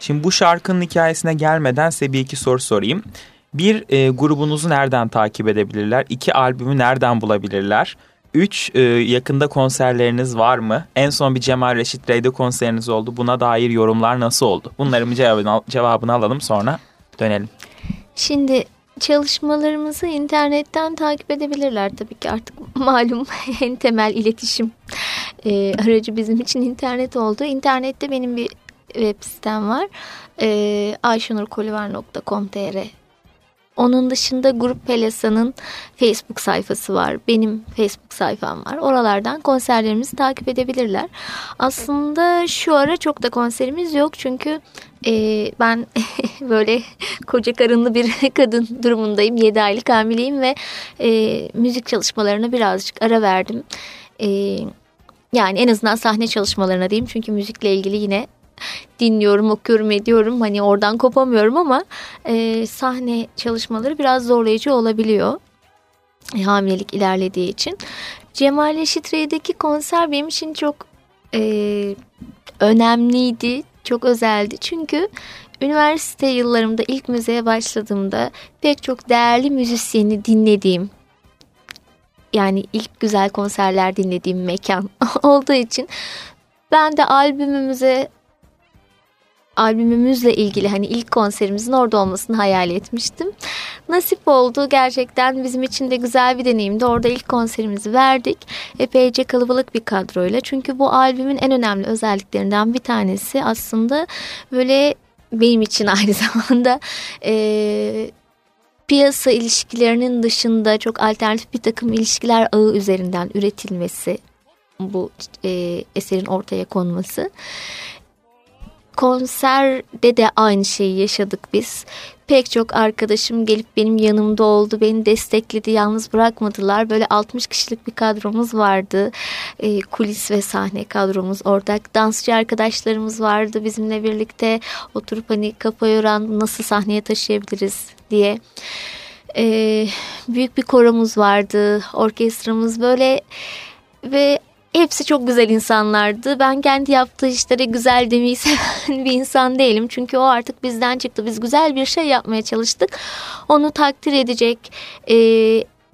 Şimdi bu şarkının hikayesine gelmeden size bir iki soru sorayım. Bir, e, grubunuzu nereden takip edebilirler? İki, albümü nereden bulabilirler? Üç, e, yakında konserleriniz var mı? En son bir Cemal Reşit Rey'de konseriniz oldu. Buna dair yorumlar nasıl oldu? Bunların cevabını, cevabını alalım sonra dönelim. Şimdi çalışmalarımızı internetten takip edebilirler tabii ki artık malum en temel iletişim e, aracı bizim için internet oldu. İnternette benim bir web sitem var. E, ayşenurkolivar.com.tr onun dışında Grup Pelasa'nın Facebook sayfası var. Benim Facebook sayfam var. Oralardan konserlerimizi takip edebilirler. Aslında şu ara çok da konserimiz yok. Çünkü e, ben böyle koca karınlı bir kadın durumundayım. 7 aylık hamileyim ve e, müzik çalışmalarına birazcık ara verdim. E, yani en azından sahne çalışmalarına diyeyim. Çünkü müzikle ilgili yine dinliyorum, okuyorum, ediyorum. Hani oradan kopamıyorum ama e, sahne çalışmaları biraz zorlayıcı olabiliyor. E, hamilelik ilerlediği için. Cemal Reşitre'deki konser benim için çok e, önemliydi, çok özeldi. Çünkü üniversite yıllarımda ilk müziğe başladığımda pek çok değerli müzisyeni dinlediğim, yani ilk güzel konserler dinlediğim mekan olduğu için ben de albümümüze albümümüzle ilgili hani ilk konserimizin orada olmasını hayal etmiştim. Nasip oldu gerçekten bizim için de güzel bir deneyimdi. Orada ilk konserimizi verdik. Epeyce kalabalık bir kadroyla. Çünkü bu albümün en önemli özelliklerinden bir tanesi aslında böyle benim için aynı zamanda e, piyasa ilişkilerinin dışında çok alternatif bir takım ilişkiler ağı üzerinden üretilmesi bu e, eserin ortaya konması konserde de aynı şeyi yaşadık biz. Pek çok arkadaşım gelip benim yanımda oldu, beni destekledi, yalnız bırakmadılar. Böyle 60 kişilik bir kadromuz vardı. E, kulis ve sahne kadromuz ortak. Dansçı arkadaşlarımız vardı bizimle birlikte. Oturup hani kafa yoran nasıl sahneye taşıyabiliriz diye. E, büyük bir koromuz vardı, orkestramız böyle ve Hepsi çok güzel insanlardı. Ben kendi yaptığı işlere güzel demeyi seven bir insan değilim. Çünkü o artık bizden çıktı. Biz güzel bir şey yapmaya çalıştık. Onu takdir edecek, e,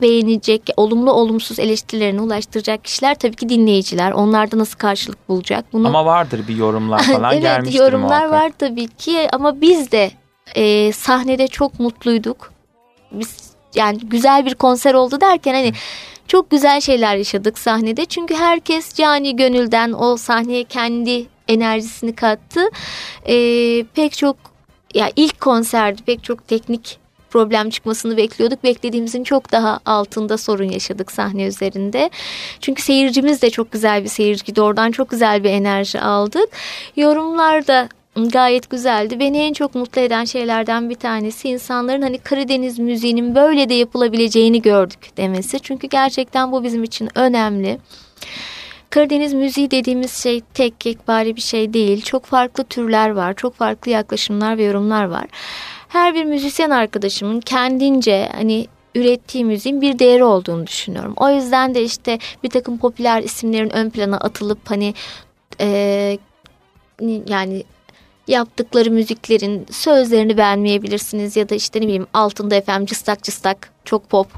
beğenecek, olumlu olumsuz eleştirilerini ulaştıracak kişiler tabii ki dinleyiciler. Onlar da nasıl karşılık bulacak? Bunu... Ama vardır bir yorumlar falan evet, gelmiştir yorumlar muhakkak. var tabii ki ama biz de e, sahnede çok mutluyduk. Biz yani güzel bir konser oldu derken hani çok güzel şeyler yaşadık sahnede. Çünkü herkes cani gönülden o sahneye kendi enerjisini kattı. Ee, pek çok ya ilk konserdi pek çok teknik problem çıkmasını bekliyorduk. Beklediğimizin çok daha altında sorun yaşadık sahne üzerinde. Çünkü seyircimiz de çok güzel bir seyirciydi. Oradan çok güzel bir enerji aldık. Yorumlarda gayet güzeldi. Beni en çok mutlu eden şeylerden bir tanesi insanların hani Karadeniz müziğinin böyle de yapılabileceğini gördük demesi. Çünkü gerçekten bu bizim için önemli. Karadeniz müziği dediğimiz şey tek yekpare bir şey değil. Çok farklı türler var, çok farklı yaklaşımlar ve yorumlar var. Her bir müzisyen arkadaşımın kendince hani ürettiği müziğin bir değeri olduğunu düşünüyorum. O yüzden de işte bir takım popüler isimlerin ön plana atılıp hani e, yani yaptıkları müziklerin sözlerini beğenmeyebilirsiniz ya da işte ne bileyim altında efendim cıstak cıstak çok pop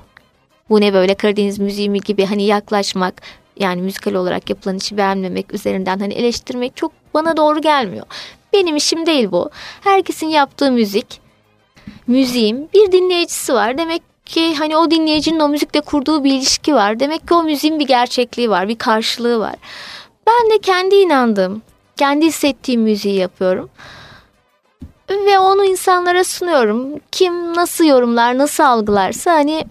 bu ne böyle Karadeniz müziği mi gibi hani yaklaşmak yani müzikal olarak yapılan işi beğenmemek üzerinden hani eleştirmek çok bana doğru gelmiyor. Benim işim değil bu. Herkesin yaptığı müzik, müziğim bir dinleyicisi var. Demek ki hani o dinleyicinin o müzikle kurduğu bir ilişki var. Demek ki o müziğin bir gerçekliği var, bir karşılığı var. Ben de kendi inandığım, kendi hissettiğim müziği yapıyorum. Ve onu insanlara sunuyorum. Kim nasıl yorumlar, nasıl algılarsa hani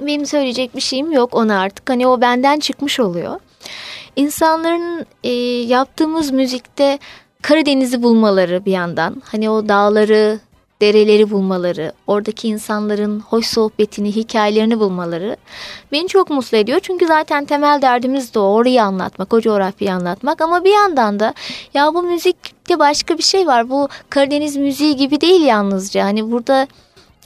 benim söyleyecek bir şeyim yok ona artık. Hani o benden çıkmış oluyor. İnsanların e, yaptığımız müzikte Karadeniz'i bulmaları bir yandan. Hani o dağları, dereleri bulmaları, oradaki insanların hoş sohbetini, hikayelerini bulmaları beni çok mutlu ediyor. Çünkü zaten temel derdimiz de orayı anlatmak, o coğrafyayı anlatmak. Ama bir yandan da ya bu müzikte başka bir şey var. Bu Karadeniz müziği gibi değil yalnızca. Hani burada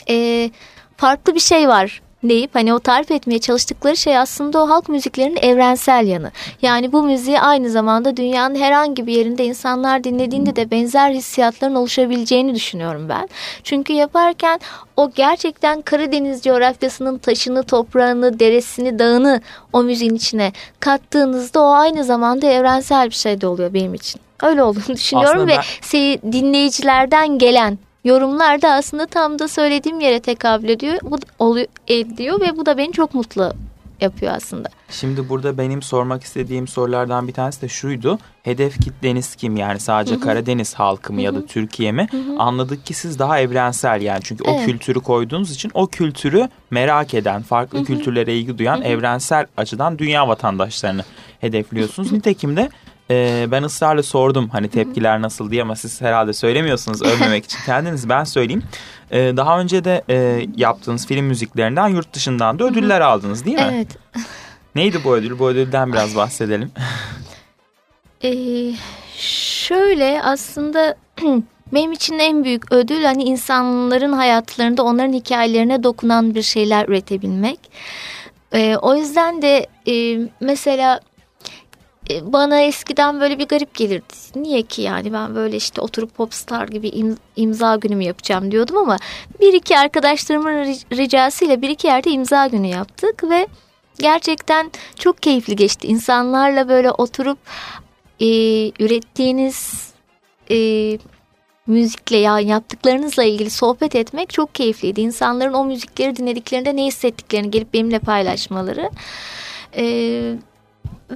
e, farklı bir şey var deyip hani o tarif etmeye çalıştıkları şey aslında o halk müziklerinin evrensel yanı. Yani bu müziği aynı zamanda dünyanın herhangi bir yerinde insanlar dinlediğinde de benzer hissiyatların oluşabileceğini düşünüyorum ben. Çünkü yaparken o gerçekten Karadeniz coğrafyasının taşını, toprağını, deresini, dağını o müziğin içine kattığınızda o aynı zamanda evrensel bir şey de oluyor benim için. Öyle olduğunu düşünüyorum aslında ve ben... dinleyicilerden gelen yorumlar da aslında tam da söylediğim yere tekabül ediyor, bu, oluyor, ediyor ve bu da beni çok mutlu yapıyor aslında. Şimdi burada benim sormak istediğim sorulardan bir tanesi de şuydu. Hedef kitleniz kim? Yani sadece Hı-hı. Karadeniz halkı mı Hı-hı. ya da Türkiye mi? Hı-hı. Anladık ki siz daha evrensel yani. Çünkü evet. o kültürü koyduğunuz için o kültürü merak eden, farklı Hı-hı. kültürlere ilgi duyan Hı-hı. evrensel açıdan dünya vatandaşlarını hedefliyorsunuz. Nitekim de e, ben ısrarla sordum hani tepkiler nasıl diye ama siz herhalde söylemiyorsunuz övmemek için kendiniz. Ben söyleyeyim. E, daha önce de e, yaptığınız film müziklerinden yurt dışından da ödüller aldınız değil mi? Evet. Neydi bu ödül? Bu ödülden biraz bahsedelim. Ee, şöyle aslında benim için en büyük ödül hani insanların hayatlarında onların hikayelerine dokunan bir şeyler üretebilmek. Ee, o yüzden de e, mesela bana eskiden böyle bir garip gelirdi. Niye ki yani ben böyle işte oturup popstar gibi imza günümü yapacağım diyordum ama bir iki arkadaşlarımın ricasıyla bir iki yerde imza günü yaptık ve gerçekten çok keyifli geçti. İnsanlarla böyle oturup e, ürettiğiniz e, müzikle ya yaptıklarınızla ilgili sohbet etmek çok keyifliydi. İnsanların o müzikleri dinlediklerinde ne hissettiklerini gelip benimle paylaşmaları. E,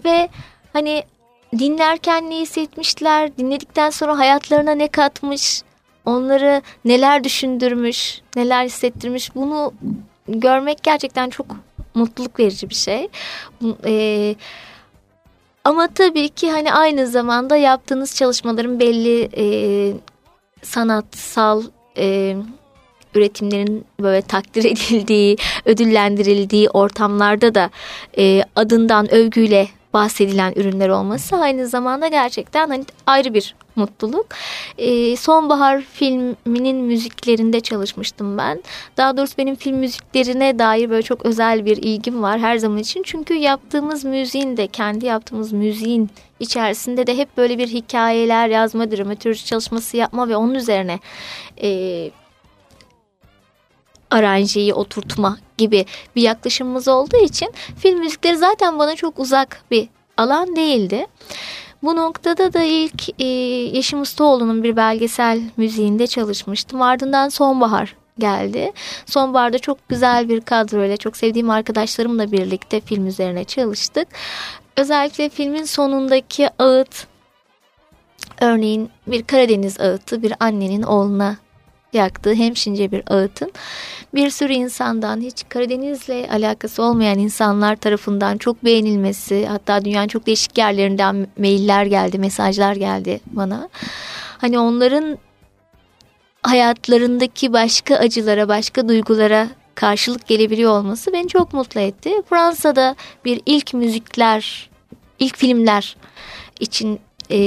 ve Hani dinlerken ne hissetmişler, dinledikten sonra hayatlarına ne katmış, onları neler düşündürmüş, neler hissettirmiş bunu görmek gerçekten çok mutluluk verici bir şey. Ee, ama tabii ki hani aynı zamanda yaptığınız çalışmaların belli e, sanatsal e, üretimlerin böyle takdir edildiği, ödüllendirildiği ortamlarda da e, adından övgüyle bahsedilen ürünler olması aynı zamanda gerçekten hani ayrı bir mutluluk. Ee, Sonbahar filminin müziklerinde çalışmıştım ben. Daha doğrusu benim film müziklerine dair böyle çok özel bir ilgim var her zaman için. Çünkü yaptığımız müziğin de kendi yaptığımız müziğin içerisinde de hep böyle bir hikayeler yazma, dramatürji çalışması yapma ve onun üzerine e, aranjeyi oturtma gibi bir yaklaşımımız olduğu için film müzikleri zaten bana çok uzak bir alan değildi. Bu noktada da ilk e, Yeşim Ustaoğlu'nun bir belgesel müziğinde çalışmıştım. Ardından Sonbahar geldi. Sonbaharda çok güzel bir kadroyla, çok sevdiğim arkadaşlarımla birlikte film üzerine çalıştık. Özellikle filmin sonundaki ağıt, örneğin bir Karadeniz ağıtı bir annenin oğluna yaktığı hemşince bir ağıtın bir sürü insandan hiç Karadeniz'le alakası olmayan insanlar tarafından çok beğenilmesi hatta dünyanın çok değişik yerlerinden mailler geldi, mesajlar geldi bana. Hani onların hayatlarındaki başka acılara, başka duygulara karşılık gelebiliyor olması beni çok mutlu etti. Fransa'da bir ilk müzikler, ilk filmler için e,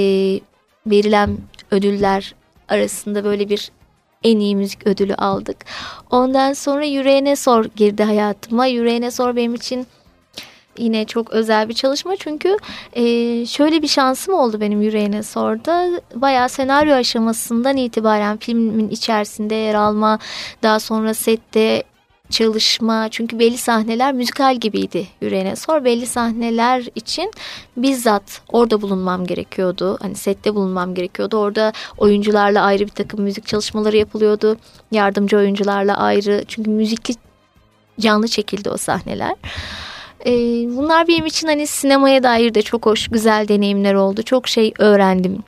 verilen ödüller arasında böyle bir en iyi müzik ödülü aldık. Ondan sonra Yüreğine Sor girdi hayatıma. Yüreğine Sor benim için yine çok özel bir çalışma çünkü e, şöyle bir şansım oldu benim Yüreğine Sor'da. Bayağı senaryo aşamasından itibaren filmin içerisinde yer alma, daha sonra sette çalışma çünkü belli sahneler müzikal gibiydi yüreğine. Sor belli sahneler için bizzat orada bulunmam gerekiyordu. Hani sette bulunmam gerekiyordu. Orada oyuncularla ayrı bir takım müzik çalışmaları yapılıyordu. Yardımcı oyuncularla ayrı. Çünkü müzikli canlı çekildi o sahneler. Ee, bunlar benim için hani sinemaya dair de çok hoş güzel deneyimler oldu. Çok şey öğrendim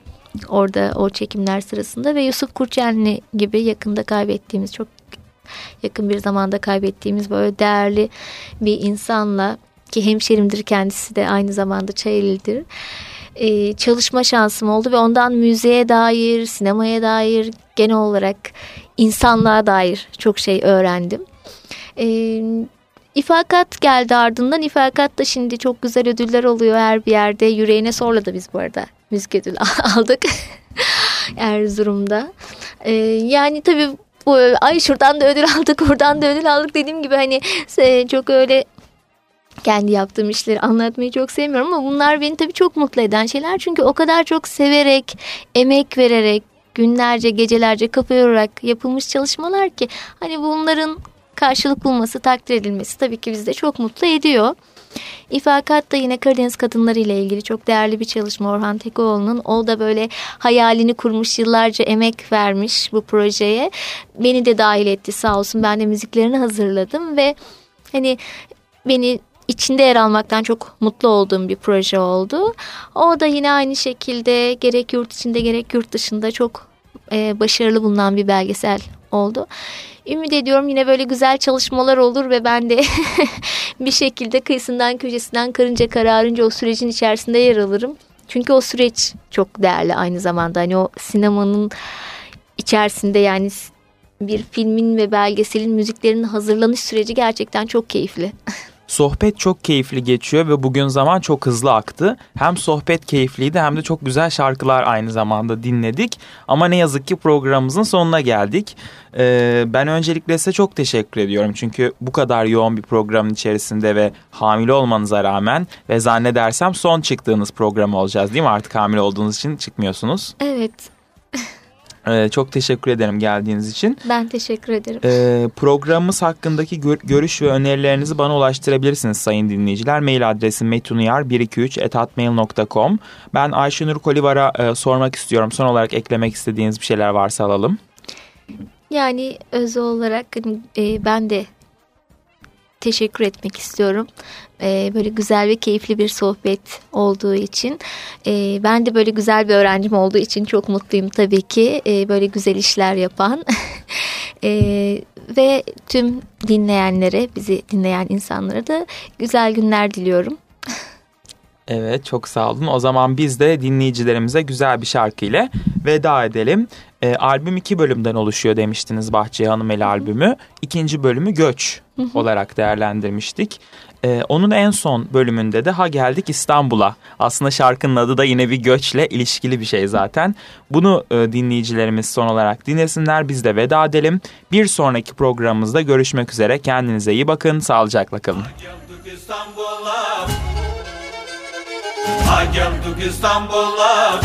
orada o çekimler sırasında ve Yusuf Kurçenli gibi yakında kaybettiğimiz çok yakın bir zamanda kaybettiğimiz böyle değerli bir insanla ki hemşerimdir kendisi de aynı zamanda Çayeli'dir. Ee, çalışma şansım oldu ve ondan müziğe dair, sinemaya dair, genel olarak insanlığa dair çok şey öğrendim. Ee, İfakat geldi ardından. İfakat da şimdi çok güzel ödüller oluyor her bir yerde. Yüreğine sorla da biz bu arada müzik ödülü aldık Erzurum'da. Ee, yani tabii ay şuradan da ödül aldık buradan da ödül aldık dediğim gibi hani çok öyle kendi yaptığım işleri anlatmayı çok sevmiyorum ama bunlar beni tabii çok mutlu eden şeyler. Çünkü o kadar çok severek, emek vererek, günlerce, gecelerce kafa yorarak yapılmış çalışmalar ki hani bunların karşılık bulması, takdir edilmesi tabii ki bizi de çok mutlu ediyor. İfakat da yine Karadeniz kadınları ile ilgili çok değerli bir çalışma Orhan Tekoğlu'nun. O da böyle hayalini kurmuş, yıllarca emek vermiş bu projeye. Beni de dahil etti sağ olsun. Ben de müziklerini hazırladım ve hani beni içinde yer almaktan çok mutlu olduğum bir proje oldu. O da yine aynı şekilde gerek yurt içinde gerek yurt dışında çok e, başarılı bulunan bir belgesel oldu. Ümit ediyorum yine böyle güzel çalışmalar olur ve ben de bir şekilde kıyısından köşesinden karınca kararınca o sürecin içerisinde yer alırım. Çünkü o süreç çok değerli aynı zamanda. Hani o sinemanın içerisinde yani bir filmin ve belgeselin müziklerinin hazırlanış süreci gerçekten çok keyifli. Sohbet çok keyifli geçiyor ve bugün zaman çok hızlı aktı. Hem sohbet keyifliydi hem de çok güzel şarkılar aynı zamanda dinledik. Ama ne yazık ki programımızın sonuna geldik. Ee, ben öncelikle size çok teşekkür ediyorum. Çünkü bu kadar yoğun bir programın içerisinde ve hamile olmanıza rağmen ve zannedersem son çıktığınız program olacağız değil mi? Artık hamile olduğunuz için çıkmıyorsunuz. Evet. Ee, çok teşekkür ederim geldiğiniz için. Ben teşekkür ederim. Ee, programımız hakkındaki gör, görüş ve önerilerinizi bana ulaştırabilirsiniz sayın dinleyiciler. Mail adresim metunuyar123.atmail.com Ben Ayşenur Kolivar'a e, sormak istiyorum. Son olarak eklemek istediğiniz bir şeyler varsa alalım. Yani öz olarak hani, e, ben de teşekkür etmek istiyorum. Ee, böyle güzel ve keyifli bir sohbet olduğu için. Ee, ben de böyle güzel bir öğrencim olduğu için çok mutluyum tabii ki. Ee, böyle güzel işler yapan. ee, ve tüm dinleyenlere, bizi dinleyen insanlara da güzel günler diliyorum. Evet çok sağ olun. O zaman biz de dinleyicilerimize güzel bir şarkı ile veda edelim. E, albüm iki bölümden oluşuyor demiştiniz Bahçe Hanımeli albümü. İkinci bölümü Göç olarak değerlendirmiştik. E, onun en son bölümünde de Ha Geldik İstanbul'a. Aslında şarkının adı da yine bir göçle ilişkili bir şey zaten. Bunu e, dinleyicilerimiz son olarak dinlesinler. Biz de veda edelim. Bir sonraki programımızda görüşmek üzere. Kendinize iyi bakın. Sağlıcakla kalın. Ha geldik İstanbul'a Ha geldik İstanbul'a